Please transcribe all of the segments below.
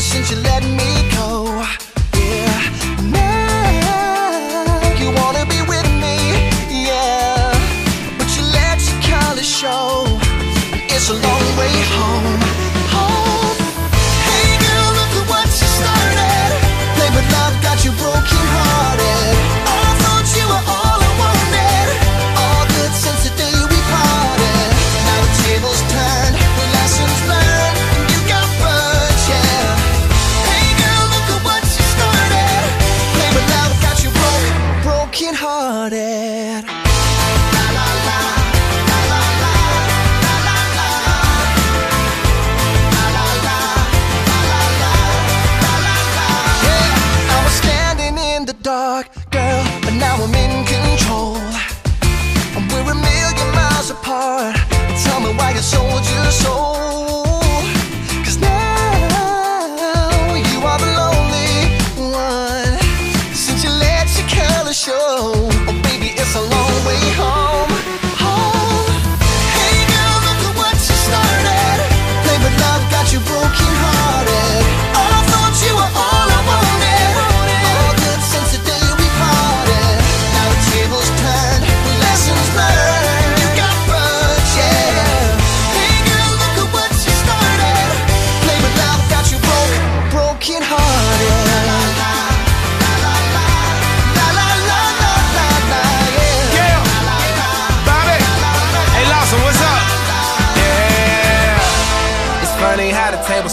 since you let me a long way home.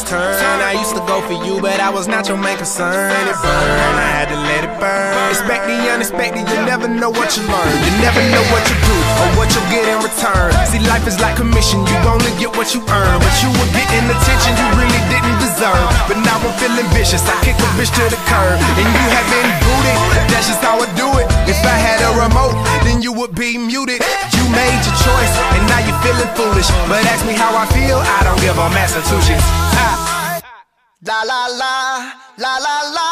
How the tables turn. I used to go for you, but I was not your main concern. It burned, I had to let it burn. Expect the unexpected, you never know what you learn. You never know what you do or what you'll get in return. See, life is like commission, you only get what you earn. But you were getting attention you really didn't deserve. But now I'm feeling vicious, I kick a bitch to the curb. And you have been booted, that's just how I do it. If I had a remote, then you would be muted. You made your choice, and now you're feeling foolish. But ask me how I feel, I don't give a Massachusetts. La la la, la la la.